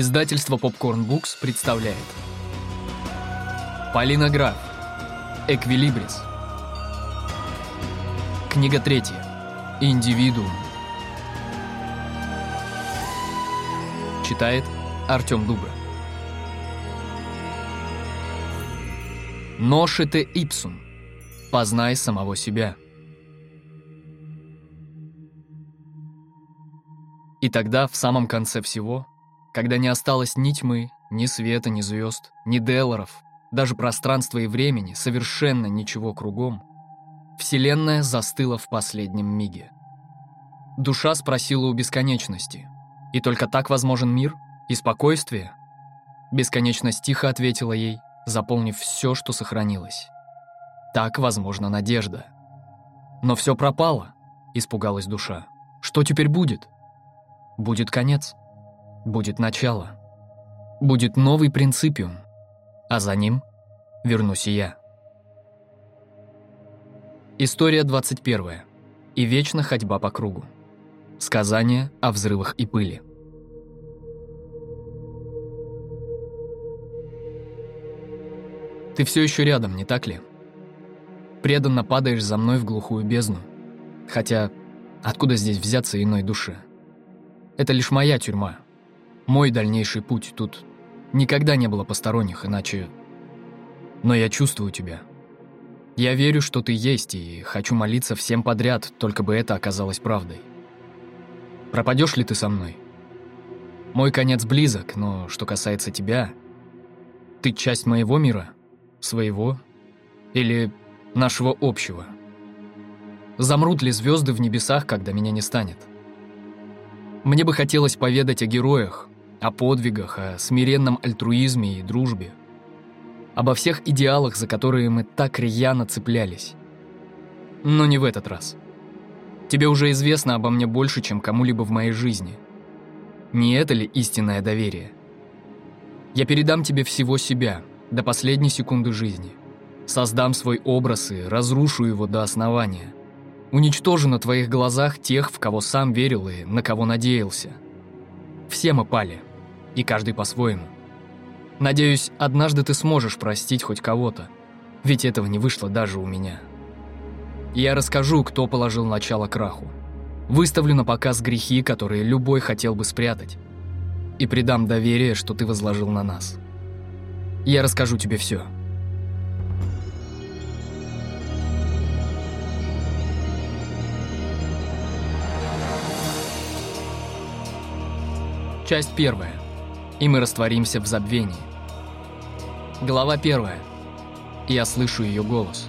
Издательство Popcorn Books представляет. Полина Граф. Эквилибрис. Книга третья. Индивидуум. Читает Артем Дубра Ношите ипсум. Познай самого себя. И тогда, в самом конце всего, когда не осталось ни тьмы, ни света, ни звезд, ни делоров, даже пространства и времени, совершенно ничего кругом, Вселенная застыла в последнем миге. Душа спросила у бесконечности, и только так возможен мир и спокойствие? Бесконечность тихо ответила ей, заполнив все, что сохранилось. Так возможна надежда. Но все пропало, испугалась душа. Что теперь будет? Будет конец. Будет начало. Будет новый принципиум. А за ним вернусь и я. История 21. И вечно ходьба по кругу. Сказание о взрывах и пыли. Ты все еще рядом, не так ли? Преданно падаешь за мной в глухую бездну. Хотя, откуда здесь взяться иной душе? Это лишь моя тюрьма. Мой дальнейший путь тут никогда не было посторонних, иначе... Но я чувствую тебя. Я верю, что ты есть, и хочу молиться всем подряд, только бы это оказалось правдой. Пропадешь ли ты со мной? Мой конец близок, но что касается тебя... Ты часть моего мира? Своего? Или нашего общего? Замрут ли звезды в небесах, когда меня не станет? Мне бы хотелось поведать о героях, о подвигах, о смиренном альтруизме и дружбе, обо всех идеалах, за которые мы так рьяно цеплялись. Но не в этот раз. Тебе уже известно обо мне больше, чем кому-либо в моей жизни. Не это ли истинное доверие? Я передам тебе всего себя, до последней секунды жизни. Создам свой образ и разрушу его до основания. Уничтожу на твоих глазах тех, в кого сам верил и на кого надеялся. Все мы пали, и каждый по-своему. Надеюсь, однажды ты сможешь простить хоть кого-то, ведь этого не вышло даже у меня. Я расскажу, кто положил начало краху. Выставлю на показ грехи, которые любой хотел бы спрятать. И придам доверие, что ты возложил на нас. Я расскажу тебе все. Часть первая. И мы растворимся в забвении. Глава первая. Я слышу ее голос.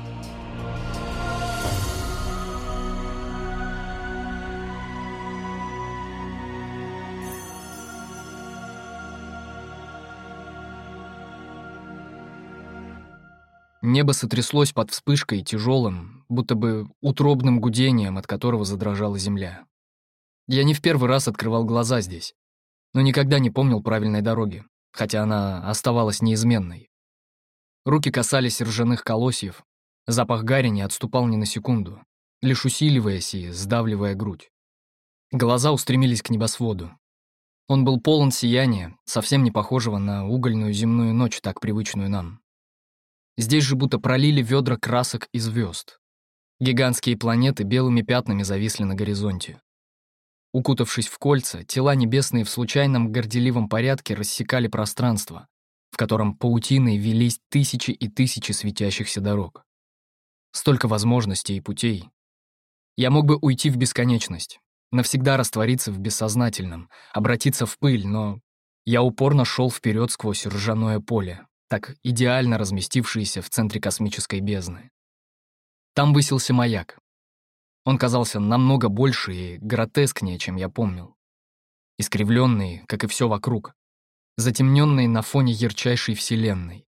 Небо сотряслось под вспышкой тяжелым, будто бы утробным гудением, от которого задрожала земля. Я не в первый раз открывал глаза здесь но никогда не помнил правильной дороги, хотя она оставалась неизменной. Руки касались ржаных колосьев, запах гари не отступал ни на секунду, лишь усиливаясь и сдавливая грудь. Глаза устремились к небосводу. Он был полон сияния, совсем не похожего на угольную земную ночь, так привычную нам. Здесь же будто пролили ведра красок и звезд. Гигантские планеты белыми пятнами зависли на горизонте. Укутавшись в кольца, тела небесные в случайном горделивом порядке рассекали пространство, в котором паутиной велись тысячи и тысячи светящихся дорог. Столько возможностей и путей. Я мог бы уйти в бесконечность, навсегда раствориться в бессознательном, обратиться в пыль, но я упорно шел вперед сквозь ржаное поле, так идеально разместившееся в центре космической бездны. Там высился маяк, он казался намного больше и гротескнее, чем я помнил. Искривленный, как и все вокруг, затемненный на фоне ярчайшей вселенной.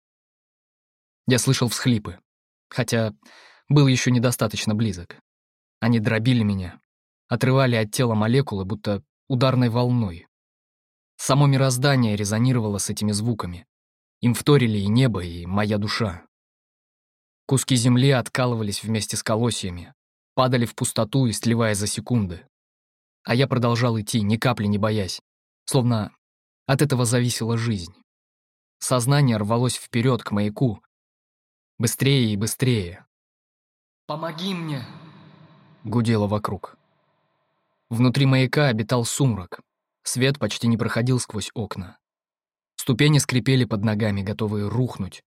Я слышал всхлипы, хотя был еще недостаточно близок. Они дробили меня, отрывали от тела молекулы, будто ударной волной. Само мироздание резонировало с этими звуками. Им вторили и небо, и моя душа. Куски земли откалывались вместе с колосьями, падали в пустоту, истлевая за секунды. А я продолжал идти, ни капли не боясь, словно От этого зависела жизнь. Сознание рвалось вперед к маяку. Быстрее и быстрее. «Помоги мне!» — гудело вокруг. Внутри маяка обитал сумрак. Свет почти не проходил сквозь окна. Ступени скрипели под ногами, готовые рухнуть.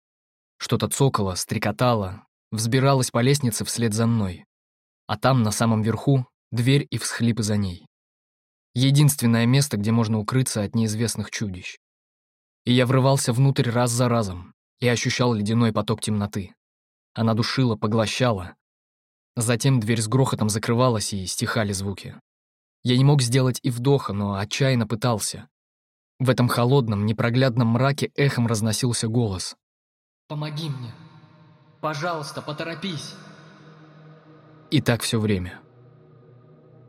Что-то цокало, стрекотало, взбиралось по лестнице вслед за мной. А там, на самом верху, дверь и всхлипы за ней. Единственное место, где можно укрыться от неизвестных чудищ. И я врывался внутрь раз за разом и ощущал ледяной поток темноты. Она душила, поглощала. Затем дверь с грохотом закрывалась, и стихали звуки. Я не мог сделать и вдоха, но отчаянно пытался. В этом холодном, непроглядном мраке эхом разносился голос. «Помоги мне! Пожалуйста, поторопись!» И так все время.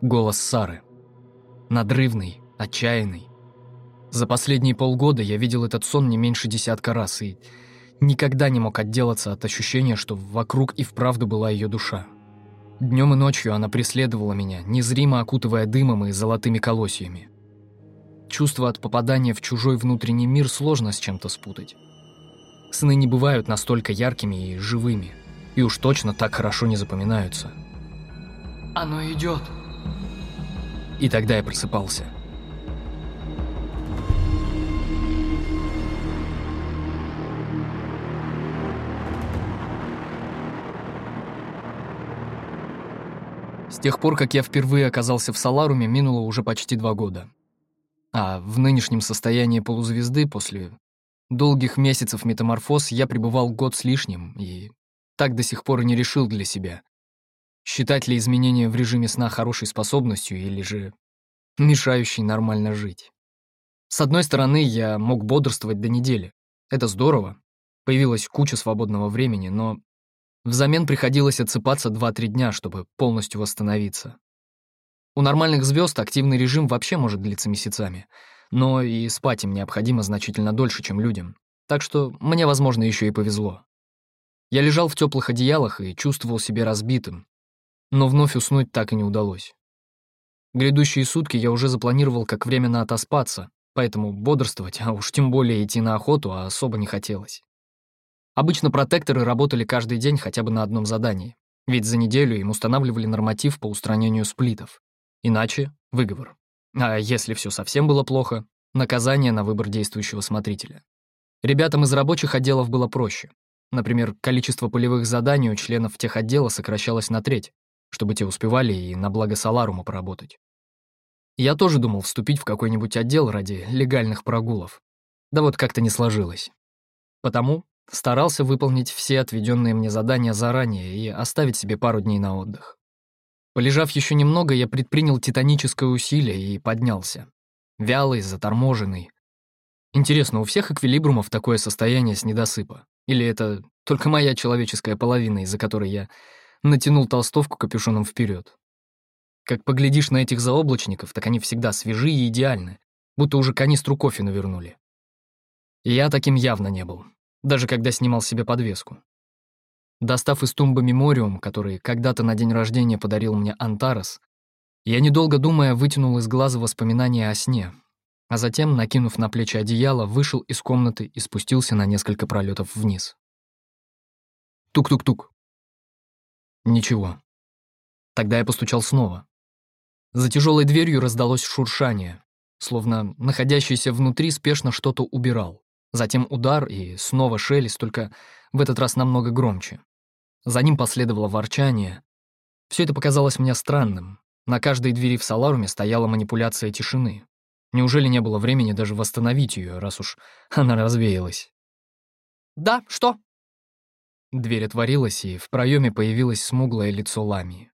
Голос Сары. Надрывный, отчаянный. За последние полгода я видел этот сон не меньше десятка раз и никогда не мог отделаться от ощущения, что вокруг и вправду была ее душа. Днем и ночью она преследовала меня, незримо окутывая дымом и золотыми колосьями. Чувство от попадания в чужой внутренний мир сложно с чем-то спутать. Сны не бывают настолько яркими и живыми, и уж точно так хорошо не запоминаются. «Оно идет!» И тогда я просыпался. С тех пор, как я впервые оказался в Саларуме, минуло уже почти два года. А в нынешнем состоянии полузвезды после долгих месяцев метаморфоз я пребывал год с лишним и так до сих пор и не решил для себя, Считать ли изменения в режиме сна хорошей способностью или же мешающей нормально жить? С одной стороны, я мог бодрствовать до недели. Это здорово. Появилась куча свободного времени, но взамен приходилось отсыпаться 2-3 дня, чтобы полностью восстановиться. У нормальных звезд активный режим вообще может длиться месяцами, но и спать им необходимо значительно дольше, чем людям. Так что мне, возможно, еще и повезло. Я лежал в теплых одеялах и чувствовал себя разбитым, но вновь уснуть так и не удалось. Грядущие сутки я уже запланировал как временно отоспаться, поэтому бодрствовать, а уж тем более идти на охоту, а особо не хотелось. Обычно протекторы работали каждый день хотя бы на одном задании, ведь за неделю им устанавливали норматив по устранению сплитов. Иначе — выговор. А если все совсем было плохо — наказание на выбор действующего смотрителя. Ребятам из рабочих отделов было проще. Например, количество полевых заданий у членов тех отдела сокращалось на треть, чтобы те успевали и на благо Саларума поработать. Я тоже думал вступить в какой-нибудь отдел ради легальных прогулов. Да вот как-то не сложилось. Потому старался выполнить все отведенные мне задания заранее и оставить себе пару дней на отдых. Полежав еще немного, я предпринял титаническое усилие и поднялся. Вялый, заторможенный. Интересно, у всех эквилибрумов такое состояние с недосыпа? Или это только моя человеческая половина, из-за которой я натянул толстовку капюшоном вперед. Как поглядишь на этих заоблачников, так они всегда свежие и идеальны, будто уже канистру кофе навернули. Я таким явно не был, даже когда снимал себе подвеску. Достав из тумбы мемориум, который когда-то на день рождения подарил мне Антарес, я, недолго думая, вытянул из глаза воспоминания о сне, а затем, накинув на плечи одеяло, вышел из комнаты и спустился на несколько пролетов вниз. Тук-тук-тук. Ничего. Тогда я постучал снова. За тяжелой дверью раздалось шуршание, словно находящийся внутри спешно что-то убирал. Затем удар и снова шелест, только в этот раз намного громче. За ним последовало ворчание. Все это показалось мне странным. На каждой двери в Саларуме стояла манипуляция тишины. Неужели не было времени даже восстановить ее, раз уж она развеялась? «Да, что?» Дверь отворилась, и в проеме появилось смуглое лицо Ламии.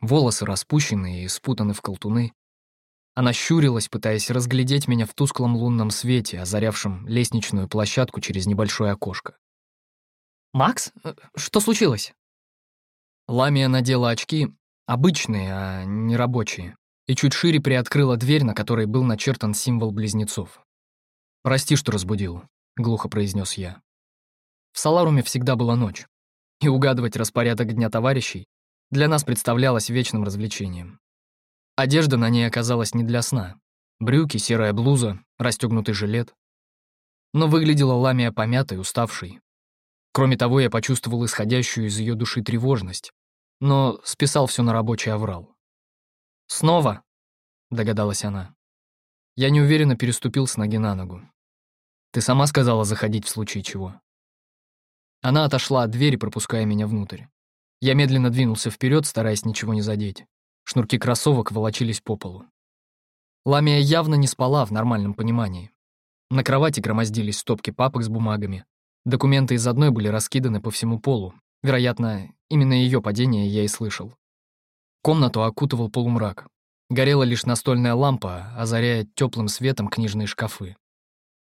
Волосы распущены и спутаны в колтуны. Она щурилась, пытаясь разглядеть меня в тусклом лунном свете, озарявшем лестничную площадку через небольшое окошко. «Макс? Э, что случилось?» Ламия надела очки, обычные, а не рабочие, и чуть шире приоткрыла дверь, на которой был начертан символ близнецов. «Прости, что разбудил», — глухо произнес я. В Саларуме всегда была ночь, и угадывать распорядок дня товарищей для нас представлялось вечным развлечением. Одежда на ней оказалась не для сна. Брюки, серая блуза, расстегнутый жилет. Но выглядела Ламия помятой, уставшей. Кроме того, я почувствовал исходящую из ее души тревожность, но списал все на рабочий аврал. «Снова?» — догадалась она. Я неуверенно переступил с ноги на ногу. «Ты сама сказала заходить в случае чего». Она отошла от двери, пропуская меня внутрь. Я медленно двинулся вперед, стараясь ничего не задеть. Шнурки кроссовок волочились по полу. Ламия явно не спала в нормальном понимании. На кровати громоздились стопки папок с бумагами. Документы из одной были раскиданы по всему полу. Вероятно, именно ее падение я и слышал. Комнату окутывал полумрак. Горела лишь настольная лампа, озаряя теплым светом книжные шкафы.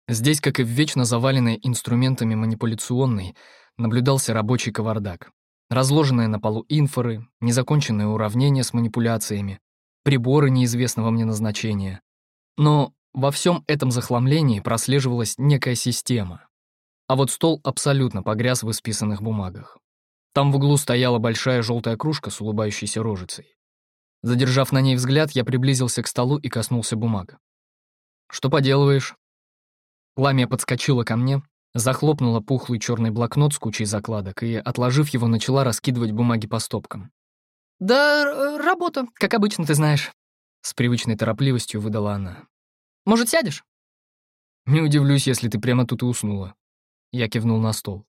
Здесь, как и в вечно заваленной инструментами манипуляционной, наблюдался рабочий кавардак. Разложенные на полу инфоры, незаконченные уравнения с манипуляциями, приборы неизвестного мне назначения. Но во всем этом захламлении прослеживалась некая система. А вот стол абсолютно погряз в исписанных бумагах. Там в углу стояла большая желтая кружка с улыбающейся рожицей. Задержав на ней взгляд, я приблизился к столу и коснулся бумаг. «Что поделываешь?» Ламия подскочила ко мне, захлопнула пухлый черный блокнот с кучей закладок и, отложив его, начала раскидывать бумаги по стопкам. «Да работа, как обычно, ты знаешь», — с привычной торопливостью выдала она. «Может, сядешь?» «Не удивлюсь, если ты прямо тут и уснула». Я кивнул на стол.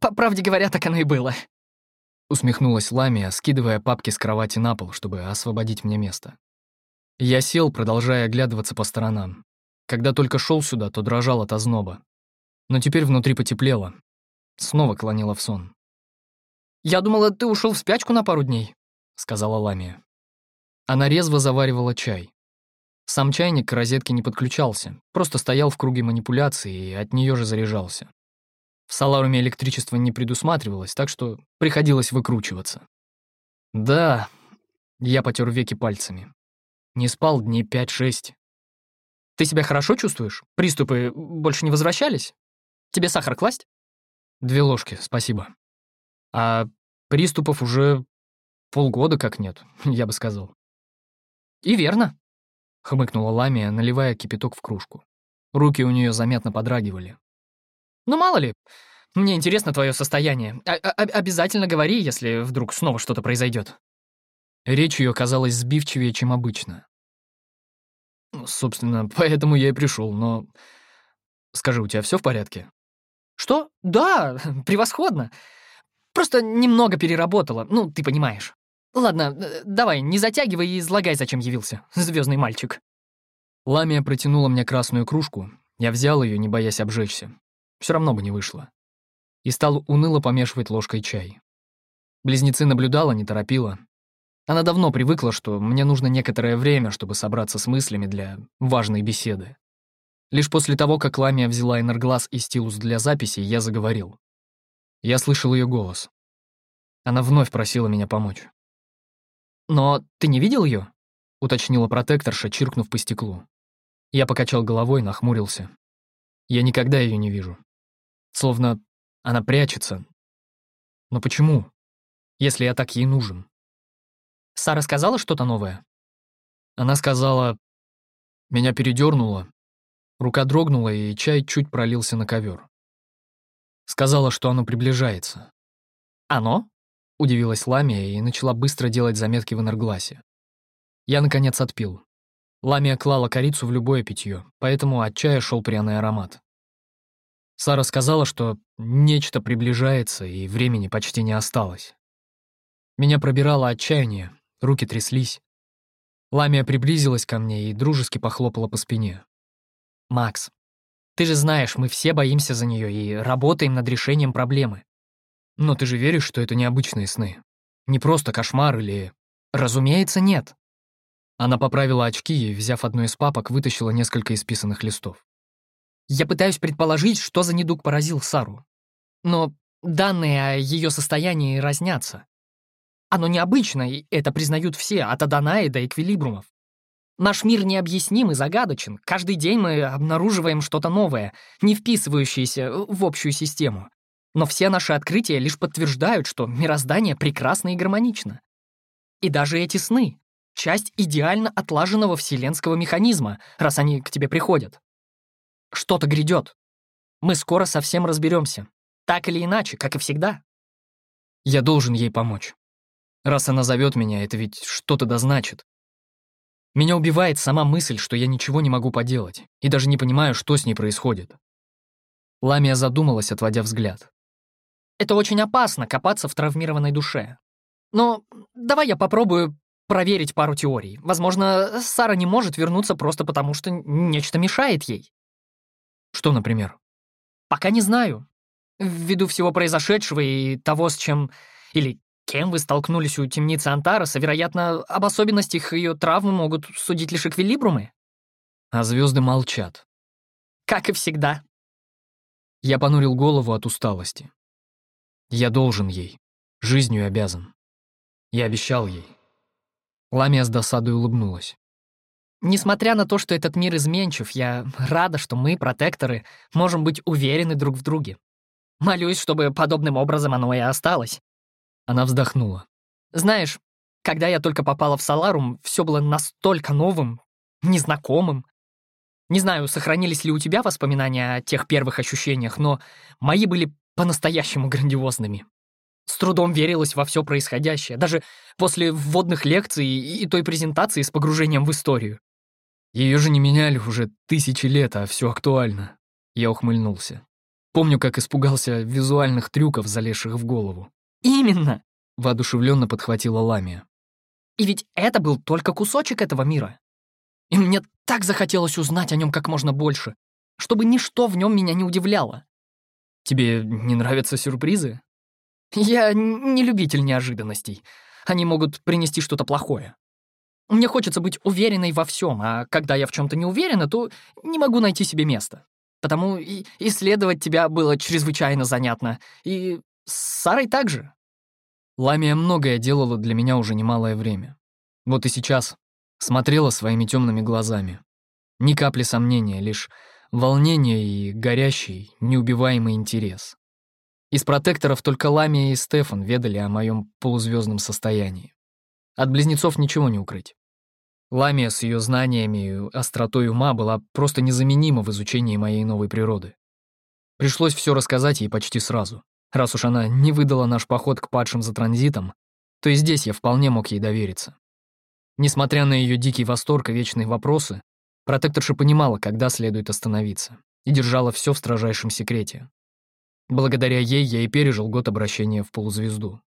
«По правде говоря, так оно и было», Усмехнулась Ламия, скидывая папки с кровати на пол, чтобы освободить мне место. Я сел, продолжая оглядываться по сторонам. Когда только шел сюда, то дрожал от озноба. Но теперь внутри потеплело. Снова клонило в сон. «Я думала, ты ушел в спячку на пару дней», — сказала Ламия. Она резво заваривала чай. Сам чайник к розетке не подключался, просто стоял в круге манипуляции и от нее же заряжался. В Саларуме электричество не предусматривалось, так что приходилось выкручиваться. Да, я потер веки пальцами. Не спал дней пять-шесть. Ты себя хорошо чувствуешь? Приступы больше не возвращались? Тебе сахар класть? Две ложки, спасибо. А приступов уже полгода как нет, я бы сказал. И верно, хмыкнула Ламия, наливая кипяток в кружку. Руки у нее заметно подрагивали. Ну, мало ли. Мне интересно твое состояние. А -а Обязательно говори, если вдруг снова что-то произойдет. Речь ее казалась сбивчивее, чем обычно. Ну, собственно, поэтому я и пришел, но... Скажи, у тебя все в порядке? Что? Да, превосходно. Просто немного переработала, ну, ты понимаешь. Ладно, э, давай, не затягивай и излагай, зачем явился, звездный мальчик. Ламия протянула мне красную кружку. Я взял ее, не боясь обжечься. Все равно бы не вышло. И стал уныло помешивать ложкой чай. Близнецы наблюдала, не торопила. Она давно привыкла, что мне нужно некоторое время, чтобы собраться с мыслями для важной беседы. Лишь после того, как Ламия взяла энерглаз и стилус для записи, я заговорил. Я слышал ее голос. Она вновь просила меня помочь. «Но ты не видел ее? уточнила протекторша, чиркнув по стеклу. Я покачал головой, нахмурился. Я никогда ее не вижу. Словно она прячется. Но почему? Если я так ей нужен? Сара сказала что-то новое? Она сказала... Меня передернуло. Рука дрогнула, и чай чуть пролился на ковер. Сказала, что оно приближается. «Оно?» — удивилась Ламия и начала быстро делать заметки в энергласе. Я, наконец, отпил. Ламия клала корицу в любое питье, поэтому от чая шел пряный аромат. Сара сказала, что нечто приближается, и времени почти не осталось. Меня пробирало отчаяние, руки тряслись. Ламия приблизилась ко мне и дружески похлопала по спине. «Макс, ты же знаешь, мы все боимся за нее и работаем над решением проблемы. Но ты же веришь, что это необычные сны? Не просто кошмар или... Разумеется, нет». Она поправила очки и, взяв одну из папок, вытащила несколько исписанных листов. Я пытаюсь предположить, что за недуг поразил Сару. Но данные о ее состоянии разнятся. Оно необычно, и это признают все, от Аданаи до Эквилибрумов. Наш мир необъясним и загадочен. Каждый день мы обнаруживаем что-то новое, не вписывающееся в общую систему. Но все наши открытия лишь подтверждают, что мироздание прекрасно и гармонично. И даже эти сны. часть идеально отлаженного вселенского механизма, раз они к тебе приходят. Что-то грядет. Мы скоро совсем разберемся. Так или иначе, как и всегда. Я должен ей помочь. Раз она зовет меня, это ведь что-то да значит. Меня убивает сама мысль, что я ничего не могу поделать, и даже не понимаю, что с ней происходит. Ламия задумалась, отводя взгляд. Это очень опасно — копаться в травмированной душе. Но давай я попробую проверить пару теорий. Возможно, Сара не может вернуться просто потому, что нечто мешает ей. Что, например? Пока не знаю. Ввиду всего произошедшего и того, с чем... Или кем вы столкнулись у темницы Антароса, вероятно, об особенностях ее травмы могут судить лишь эквилибрумы. А звезды молчат. Как и всегда. Я понурил голову от усталости. Я должен ей. Жизнью обязан. Я обещал ей. Ламия с досадой улыбнулась. Несмотря на то, что этот мир изменчив, я рада, что мы, протекторы, можем быть уверены друг в друге. Молюсь, чтобы подобным образом оно и осталось. Она вздохнула. Знаешь, когда я только попала в Саларум, все было настолько новым, незнакомым. Не знаю, сохранились ли у тебя воспоминания о тех первых ощущениях, но мои были по-настоящему грандиозными. С трудом верилось во все происходящее, даже после вводных лекций и той презентации с погружением в историю. Ее же не меняли уже тысячи лет, а все актуально. Я ухмыльнулся. Помню, как испугался визуальных трюков, залезших в голову. «Именно!» — воодушевленно подхватила Ламия. «И ведь это был только кусочек этого мира. И мне так захотелось узнать о нем как можно больше, чтобы ничто в нем меня не удивляло». «Тебе не нравятся сюрпризы?» Я не любитель неожиданностей. Они могут принести что-то плохое. Мне хочется быть уверенной во всем, а когда я в чем-то не уверена, то не могу найти себе места. Потому и исследовать тебя было чрезвычайно занятно. И с Сарой также. Ламия многое делала для меня уже немалое время. Вот и сейчас смотрела своими темными глазами. Ни капли сомнения, лишь волнение и горящий, неубиваемый интерес. Из протекторов только Ламия и Стефан ведали о моем полузвездном состоянии. От близнецов ничего не укрыть. Ламия с ее знаниями и остротой ума была просто незаменима в изучении моей новой природы. Пришлось все рассказать ей почти сразу. Раз уж она не выдала наш поход к падшим за транзитом, то и здесь я вполне мог ей довериться. Несмотря на ее дикий восторг и вечные вопросы, протекторша понимала, когда следует остановиться, и держала все в строжайшем секрете. Благодаря ей я и пережил год обращения в полузвезду.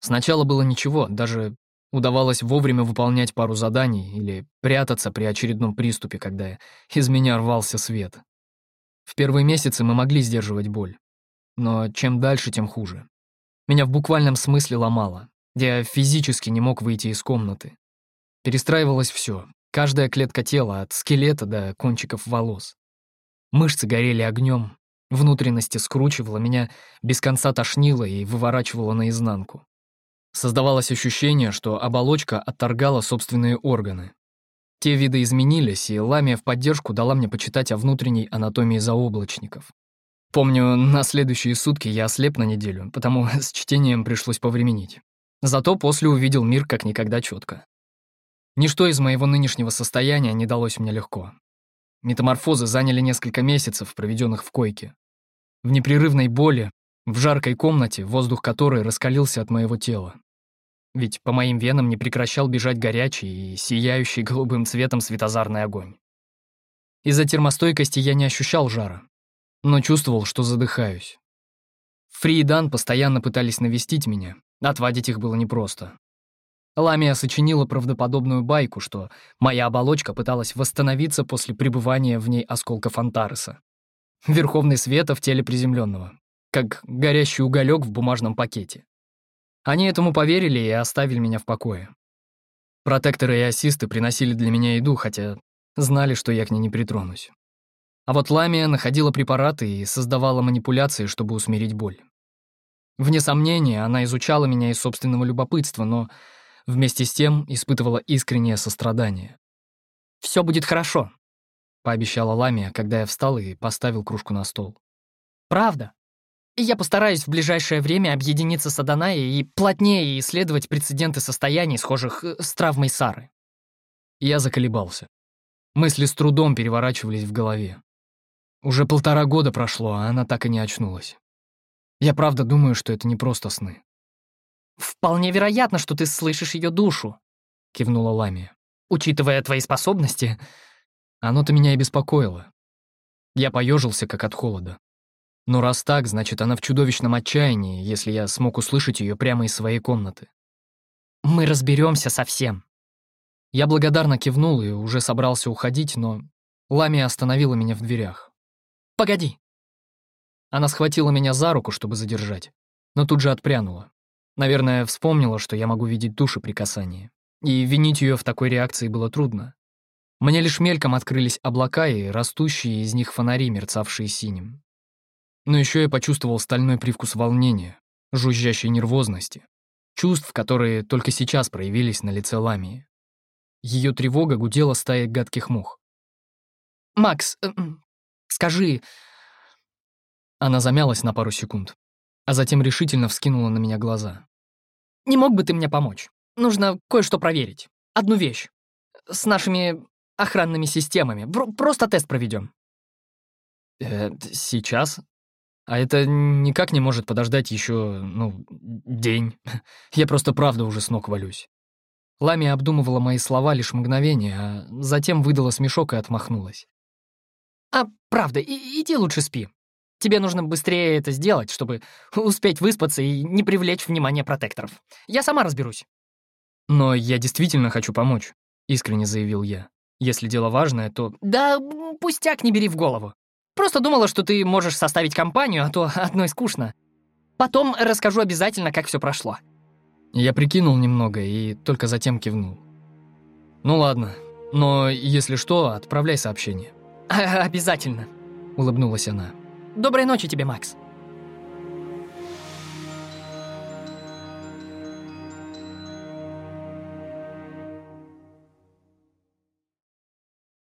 Сначала было ничего, даже удавалось вовремя выполнять пару заданий или прятаться при очередном приступе, когда из меня рвался свет. В первые месяцы мы могли сдерживать боль. Но чем дальше, тем хуже. Меня в буквальном смысле ломало. Я физически не мог выйти из комнаты. Перестраивалось все, каждая клетка тела, от скелета до кончиков волос. Мышцы горели огнем, Внутренности скручивало, меня без конца тошнило и выворачивало наизнанку. Создавалось ощущение, что оболочка отторгала собственные органы. Те виды изменились, и Ламия в поддержку дала мне почитать о внутренней анатомии заоблачников. Помню, на следующие сутки я ослеп на неделю, потому с чтением пришлось повременить. Зато после увидел мир как никогда четко. Ничто из моего нынешнего состояния не далось мне легко. Метаморфозы заняли несколько месяцев, проведенных в койке. В непрерывной боли, в жаркой комнате, воздух которой раскалился от моего тела. Ведь по моим венам не прекращал бежать горячий и сияющий голубым цветом светозарный огонь. Из-за термостойкости я не ощущал жара, но чувствовал, что задыхаюсь. Фри и Дан постоянно пытались навестить меня, отводить их было непросто. Ламия сочинила правдоподобную байку, что моя оболочка пыталась восстановиться после пребывания в ней осколков Антареса. Верховный света в теле приземленного, как горящий уголек в бумажном пакете. Они этому поверили и оставили меня в покое. Протекторы и ассисты приносили для меня еду, хотя знали, что я к ней не притронусь. А вот Ламия находила препараты и создавала манипуляции, чтобы усмирить боль. Вне сомнения, она изучала меня из собственного любопытства, но Вместе с тем испытывала искреннее сострадание. «Все будет хорошо», — пообещала Ламия, когда я встал и поставил кружку на стол. «Правда. Я постараюсь в ближайшее время объединиться с Адонаей и плотнее исследовать прецеденты состояний, схожих э, с травмой Сары. Я заколебался. Мысли с трудом переворачивались в голове. Уже полтора года прошло, а она так и не очнулась. Я правда думаю, что это не просто сны. «Вполне вероятно, что ты слышишь ее душу», — кивнула Ламия. «Учитывая твои способности...» Оно-то меня и беспокоило. Я поежился, как от холода. Но раз так, значит, она в чудовищном отчаянии, если я смог услышать ее прямо из своей комнаты. «Мы разберемся со всем», я благодарно кивнул и уже собрался уходить, но Ламия остановила меня в дверях. «Погоди!» Она схватила меня за руку, чтобы задержать, но тут же отпрянула. Наверное, вспомнила, что я могу видеть души при касании. И винить ее в такой реакции было трудно. Мне лишь мельком открылись облака и растущие из них фонари, мерцавшие синим. Но еще я почувствовал стальной привкус волнения, жужжащей нервозности, чувств, которые только сейчас проявились на лице Ламии. Ее тревога гудела стаей гадких мух. «Макс, э, скажи...» Она замялась на пару секунд, а затем решительно вскинула на меня глаза. «Не мог бы ты мне помочь? Нужно кое-что проверить. Одну вещь. С нашими охранными системами. Просто тест проведем. Э, сейчас? А это никак не может подождать еще, ну, день. Я просто правда уже с ног валюсь. Лами обдумывала мои слова лишь мгновение, а затем выдала смешок и отмахнулась. «А, правда, и, иди лучше спи. Тебе нужно быстрее это сделать, чтобы успеть выспаться и не привлечь внимание протекторов. Я сама разберусь». «Но я действительно хочу помочь», — искренне заявил я. «Если дело важное, то...» «Да пустяк не бери в голову. Просто думала, что ты можешь составить компанию, а то одной скучно. Потом расскажу обязательно, как все прошло». Я прикинул немного и только затем кивнул. «Ну ладно, но если что, отправляй сообщение». «Обязательно», — улыбнулась она. «Доброй ночи тебе, Макс».